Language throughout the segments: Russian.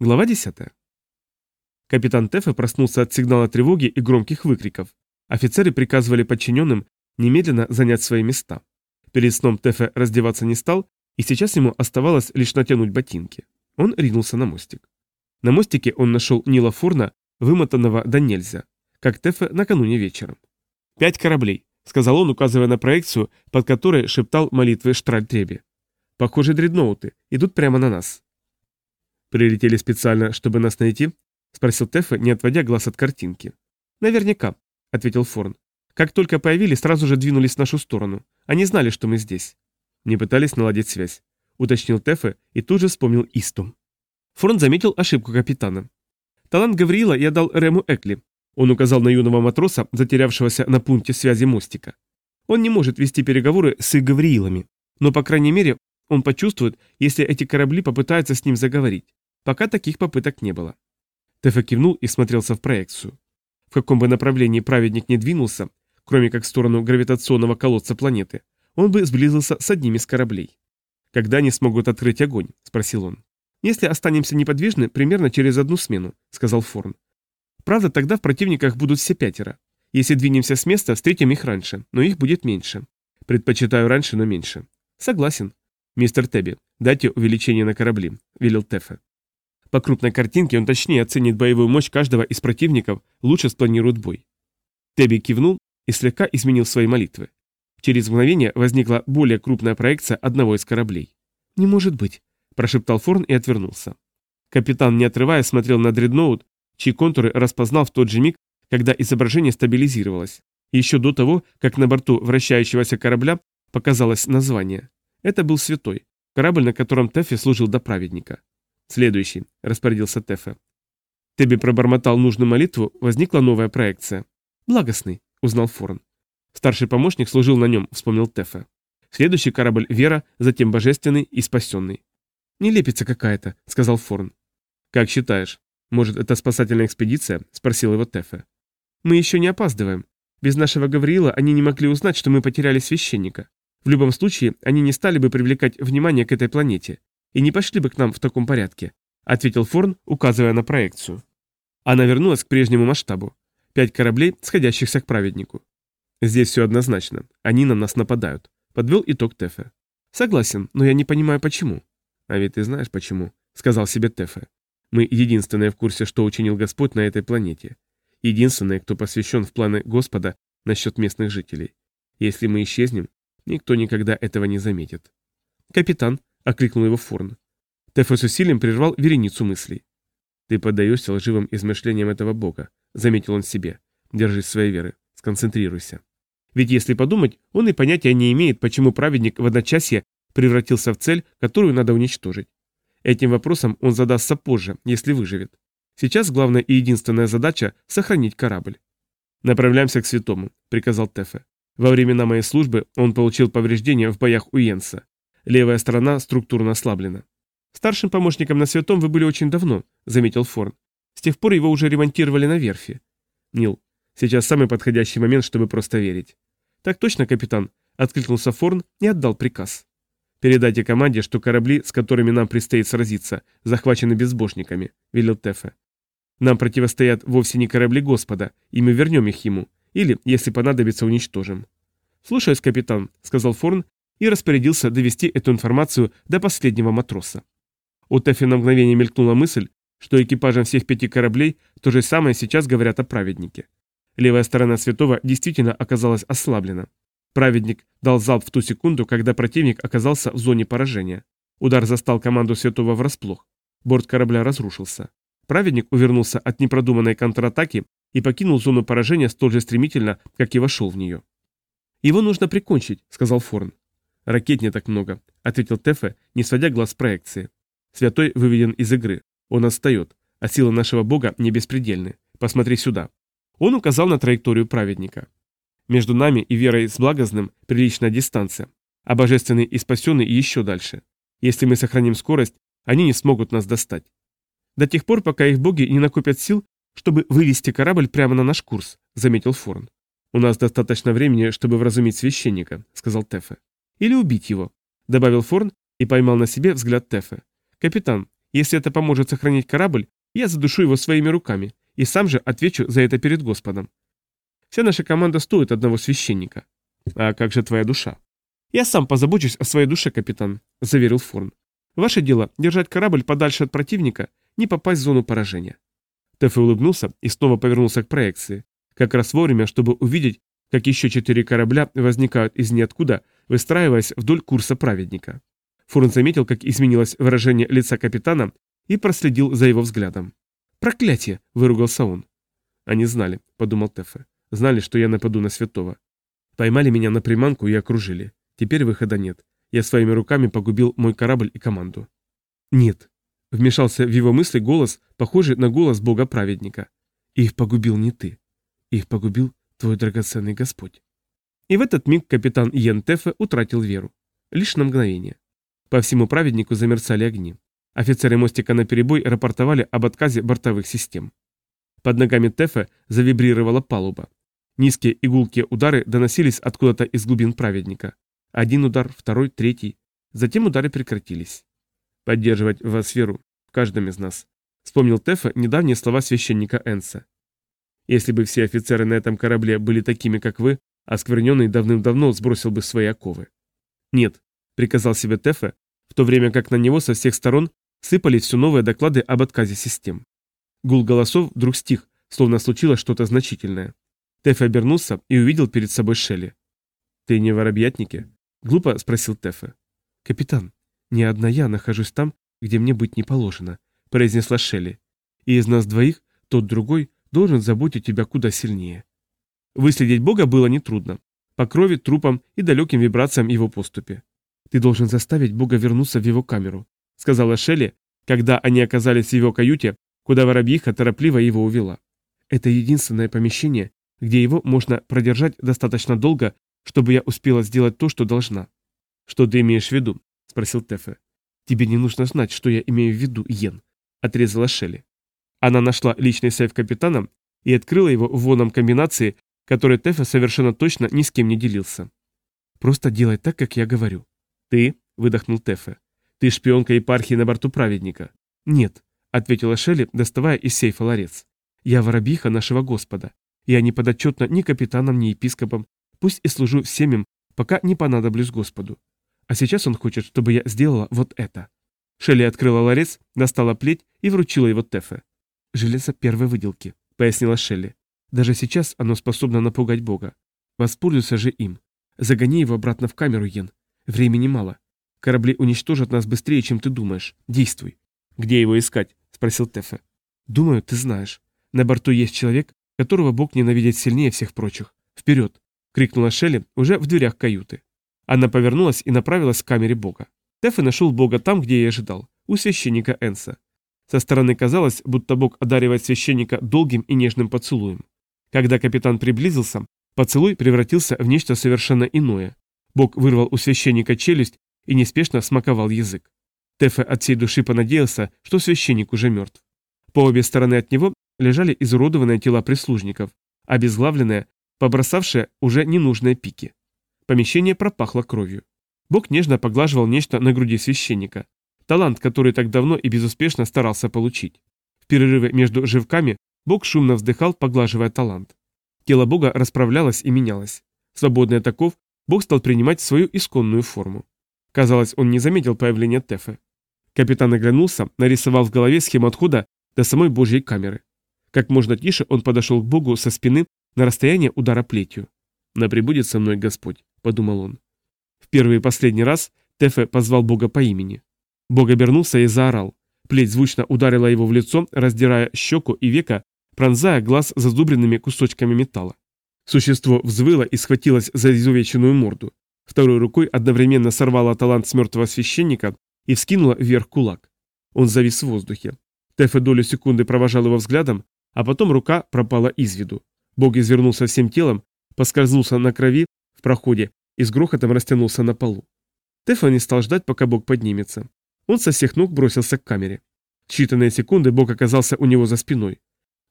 Глава 10. Капитан Тефе проснулся от сигнала тревоги и громких выкриков. Офицеры приказывали подчиненным немедленно занять свои места. Перед сном Тефе раздеваться не стал, и сейчас ему оставалось лишь натянуть ботинки. Он ринулся на мостик. На мостике он нашел Нила Форна, вымотанного до нельзя, как Тефе накануне вечером. «Пять кораблей», — сказал он, указывая на проекцию, под которой шептал молитвы Штральтреби. «Похоже, дредноуты идут прямо на нас». «Прилетели специально, чтобы нас найти?» — спросил Тефа, не отводя глаз от картинки. «Наверняка», — ответил Форн. «Как только появились, сразу же двинулись в нашу сторону. Они знали, что мы здесь». Не пытались наладить связь. Уточнил Тефе и тут же вспомнил Исту. Форн заметил ошибку капитана. Талант Гавриила я дал Рему Экли. Он указал на юного матроса, затерявшегося на пункте связи мостика. Он не может вести переговоры с Гавриилами, но, по крайней мере, он почувствует, если эти корабли попытаются с ним заговорить. Пока таких попыток не было. Тефа кивнул и смотрелся в проекцию. В каком бы направлении праведник не двинулся, кроме как в сторону гравитационного колодца планеты, он бы сблизился с одним из кораблей. «Когда они смогут открыть огонь?» – спросил он. «Если останемся неподвижны, примерно через одну смену», – сказал Форн. «Правда, тогда в противниках будут все пятеро. Если двинемся с места, встретим их раньше, но их будет меньше. Предпочитаю раньше, но меньше». «Согласен». «Мистер Тебби, дайте увеличение на корабли», – велел Тефе. По крупной картинке он точнее оценит боевую мощь каждого из противников, лучше спланирует бой. Теби кивнул и слегка изменил свои молитвы. Через мгновение возникла более крупная проекция одного из кораблей. «Не может быть», – прошептал Форн и отвернулся. Капитан, не отрывая, смотрел на дредноут, чьи контуры распознал в тот же миг, когда изображение стабилизировалось, еще до того, как на борту вращающегося корабля показалось название. Это был святой, корабль, на котором Тэффи служил до праведника. Следующий, распорядился Тефе. Тебе пробормотал нужную молитву, возникла новая проекция. Благостный, узнал Форн. Старший помощник служил на нем, вспомнил Тефе. Следующий корабль «Вера», затем «Божественный» и «Спасенный». «Не лепится какая-то», — сказал Форн. «Как считаешь, может, это спасательная экспедиция?» — спросил его Тефе. «Мы еще не опаздываем. Без нашего Гавриила они не могли узнать, что мы потеряли священника. В любом случае, они не стали бы привлекать внимание к этой планете и не пошли бы к нам в таком порядке», — ответил Форн, указывая на проекцию. Она вернулась к прежнему масштабу. Пять кораблей, сходящихся к праведнику. «Здесь все однозначно. Они на нас нападают», — подвел итог Тефе. «Согласен, но я не понимаю, почему». «А ведь ты знаешь, почему», — сказал себе Тефе. «Мы единственные в курсе, что учинил Господь на этой планете. Единственные, кто посвящен в планы Господа насчет местных жителей. Если мы исчезнем, никто никогда этого не заметит». «Капитан», окликнул его Форн. с усилием прервал вереницу мыслей. «Ты поддаешься лживым измышлениям этого бога», — заметил он себе. «Держись своей веры, сконцентрируйся». Ведь если подумать, он и понятия не имеет, почему праведник в одночасье превратился в цель, которую надо уничтожить. Этим вопросом он задастся позже, если выживет. Сейчас главная и единственная задача – сохранить корабль. «Направляемся к святому», – приказал Тефе. «Во времена моей службы он получил повреждения в боях у Йенса. Левая сторона структурно ослаблена. Старшим помощником на Святом вы были очень давно, заметил Форн. С тех пор его уже ремонтировали на верфи. Нил, сейчас самый подходящий момент, чтобы просто верить. Так точно, капитан, откликнулся Форн и отдал приказ. Передайте команде, что корабли, с которыми нам предстоит сразиться, захвачены безбожниками, велел Тефе. Нам противостоят вовсе не корабли Господа, и мы вернем их ему, или, если понадобится, уничтожим. «Слушаюсь, капитан», — сказал Форн и распорядился довести эту информацию до последнего матроса. У Тэффи на мгновение мелькнула мысль, что экипажам всех пяти кораблей то же самое сейчас говорят о праведнике. Левая сторона святого действительно оказалась ослаблена. Праведник дал залп в ту секунду, когда противник оказался в зоне поражения. Удар застал команду святого врасплох. Борт корабля разрушился. Праведник увернулся от непродуманной контратаки и покинул зону поражения столь же стремительно, как и вошел в нее. «Его нужно прикончить», — сказал Форн. Ракет не так много, ответил Тефе, не сводя глаз проекции. Святой выведен из игры. Он отстает, а силы нашего бога не беспредельны. Посмотри сюда. Он указал на траекторию праведника. Между нами и верой с благозным приличная дистанция, а божественный и спасенный еще дальше. Если мы сохраним скорость, они не смогут нас достать. До тех пор, пока их боги не накопят сил, чтобы вывести корабль прямо на наш курс, заметил Форн. У нас достаточно времени, чтобы вразумить священника, сказал Тефе. Или убить его», — добавил Форн и поймал на себе взгляд Тефа. «Капитан, если это поможет сохранить корабль, я задушу его своими руками и сам же отвечу за это перед Господом. Вся наша команда стоит одного священника. А как же твоя душа? Я сам позабочусь о своей душе, капитан, заверил Форн. Ваше дело держать корабль подальше от противника, не попасть в зону поражения. Тэффи улыбнулся и снова повернулся к проекции, как раз вовремя, чтобы увидеть, как еще четыре корабля возникают из ниоткуда, выстраиваясь вдоль курса праведника. Фурн заметил, как изменилось выражение лица капитана и проследил за его взглядом. «Проклятие!» – выругался он. «Они знали», – подумал Тефе. «Знали, что я нападу на святого. Поймали меня на приманку и окружили. Теперь выхода нет. Я своими руками погубил мой корабль и команду». «Нет», – вмешался в его мысли голос, похожий на голос бога праведника. «Их погубил не ты. Их погубил Твой драгоценный Господь. И в этот миг капитан Йен Йентефе утратил веру. Лишь на мгновение. По всему праведнику замерцали огни. Офицеры мостика на перебой рапортовали об отказе бортовых систем. Под ногами Тефе завибрировала палуба. Низкие игулкие удары доносились откуда-то из глубин праведника. Один удар, второй, третий. Затем удары прекратились. «Поддерживать в вас веру, в каждом из нас», — вспомнил Тефа недавние слова священника Энса. Если бы все офицеры на этом корабле были такими, как вы, оскверненный давным-давно сбросил бы свои оковы. Нет, приказал себе Тефе, в то время как на него со всех сторон сыпались все новые доклады об отказе систем. Гул голосов вдруг стих, словно случилось что-то значительное. Тефе обернулся и увидел перед собой Шелли. «Ты не воробьятники?» — глупо спросил Тефе. «Капитан, не одна я нахожусь там, где мне быть не положено», — произнесла Шелли. «И из нас двоих тот другой должен заботить тебя куда сильнее. Выследить Бога было нетрудно. По крови, трупам и далеким вибрациям его поступи. Ты должен заставить Бога вернуться в его камеру, сказала Шелли, когда они оказались в его каюте, куда воробьиха торопливо его увела. Это единственное помещение, где его можно продержать достаточно долго, чтобы я успела сделать то, что должна. Что ты имеешь в виду? спросил Тефе. Тебе не нужно знать, что я имею в виду, Йен, отрезала Шелли. Она нашла личный сейф капитана и открыла его в водном комбинации, который Тефа совершенно точно ни с кем не делился. «Просто делай так, как я говорю». «Ты?» – выдохнул Тефа. «Ты шпионка епархии на борту праведника». «Нет», – ответила Шелли, доставая из сейфа ларец. «Я воробиха нашего Господа. Я не подотчетна ни капитанам, ни епископам, пусть и служу всем им, пока не понадоблюсь Господу. А сейчас он хочет, чтобы я сделала вот это». Шелли открыла ларец, достала плеть и вручила его Тефе железо первой выделки», — пояснила Шелли. «Даже сейчас оно способно напугать Бога. Воспользуйся же им. Загони его обратно в камеру, Йен. Времени мало. Корабли уничтожат нас быстрее, чем ты думаешь. Действуй». «Где его искать?» — спросил Тефе. «Думаю, ты знаешь. На борту есть человек, которого Бог ненавидит сильнее всех прочих. Вперед!» — крикнула Шелли уже в дверях каюты. Она повернулась и направилась к камере Бога. Тефе нашел Бога там, где и ожидал, у священника Энса. Со стороны казалось, будто Бог одаривает священника долгим и нежным поцелуем. Когда капитан приблизился, поцелуй превратился в нечто совершенно иное. Бог вырвал у священника челюсть и неспешно смаковал язык. Тефе от всей души понадеялся, что священник уже мертв. По обе стороны от него лежали изуродованные тела прислужников, обезглавленные, побросавшие уже ненужные пики. Помещение пропахло кровью. Бог нежно поглаживал нечто на груди священника. Талант, который так давно и безуспешно старался получить. В перерывы между живками Бог шумно вздыхал, поглаживая талант. Тело Бога расправлялось и менялось. Свободный таков, Бог стал принимать свою исконную форму. Казалось, он не заметил появления Тефы. Капитан оглянулся, нарисовал в голове схему отхода до самой божьей камеры. Как можно тише он подошел к Богу со спины на расстояние удара плетью. На пребудет со мной Господь», — подумал он. В первый и последний раз Тефе позвал Бога по имени. Бог обернулся и заорал. Плеть звучно ударила его в лицо, раздирая щеку и века, пронзая глаз зазубренными кусочками металла. Существо взвыло и схватилось за изувеченную морду. Второй рукой одновременно сорвало талант с мертвого священника и вскинула вверх кулак. Он завис в воздухе. Тефе долю секунды провожал его взглядом, а потом рука пропала из виду. Бог извернулся всем телом, поскользнулся на крови в проходе и с грохотом растянулся на полу. Тефа не стал ждать, пока Бог поднимется. Он со всех ног бросился к камере. Считанные секунды Бог оказался у него за спиной.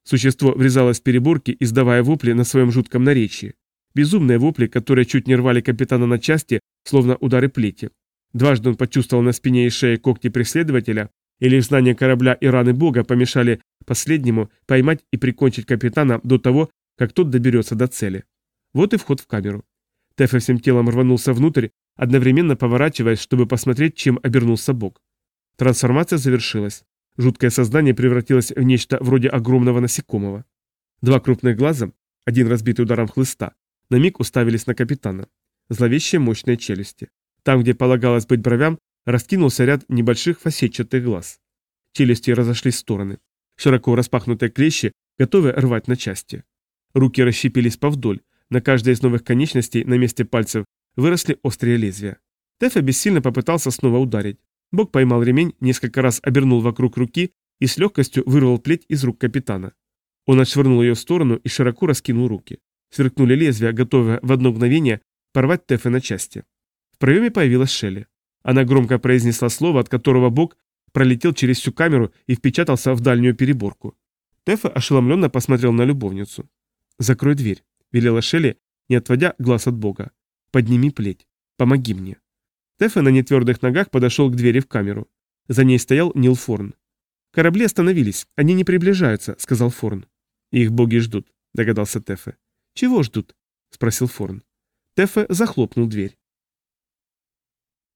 Существо врезалось в переборки, издавая вопли на своем жутком наречии. Безумные вопли, которые чуть не рвали капитана на части, словно удары плети. Дважды он почувствовал на спине и шее когти преследователя, и лишь знание корабля и раны Бога помешали последнему поймать и прикончить капитана до того, как тот доберется до цели. Вот и вход в камеру. Тефа всем телом рванулся внутрь, одновременно поворачиваясь, чтобы посмотреть, чем обернулся Бог. Трансформация завершилась. Жуткое создание превратилось в нечто вроде огромного насекомого. Два крупных глаза, один разбитый ударом хлыста, на миг уставились на капитана. Зловещие мощные челюсти. Там, где полагалось быть бровям, раскинулся ряд небольших фасетчатых глаз. Челюсти разошлись в стороны. Широко распахнутые клещи, готовые рвать на части. Руки расщепились повдоль. На каждой из новых конечностей на месте пальцев выросли острые лезвия. Тэфа бессильно попытался снова ударить. Бог поймал ремень, несколько раз обернул вокруг руки и с легкостью вырвал плеть из рук капитана. Он отшвырнул ее в сторону и широко раскинул руки. Сверкнули лезвия, готовые в одно мгновение порвать Тефа на части. В проеме появилась Шелли. Она громко произнесла слово, от которого Бог пролетел через всю камеру и впечатался в дальнюю переборку. Тефа ошеломленно посмотрел на любовницу. «Закрой дверь», — велела Шелли, не отводя глаз от Бога. «Подними плеть. Помоги мне». Стефана на нетвердых ногах подошел к двери в камеру. За ней стоял Нил Форн. «Корабли остановились, они не приближаются», — сказал Форн. «Их боги ждут», — догадался Тефе. «Чего ждут?» — спросил Форн. Тефе захлопнул дверь.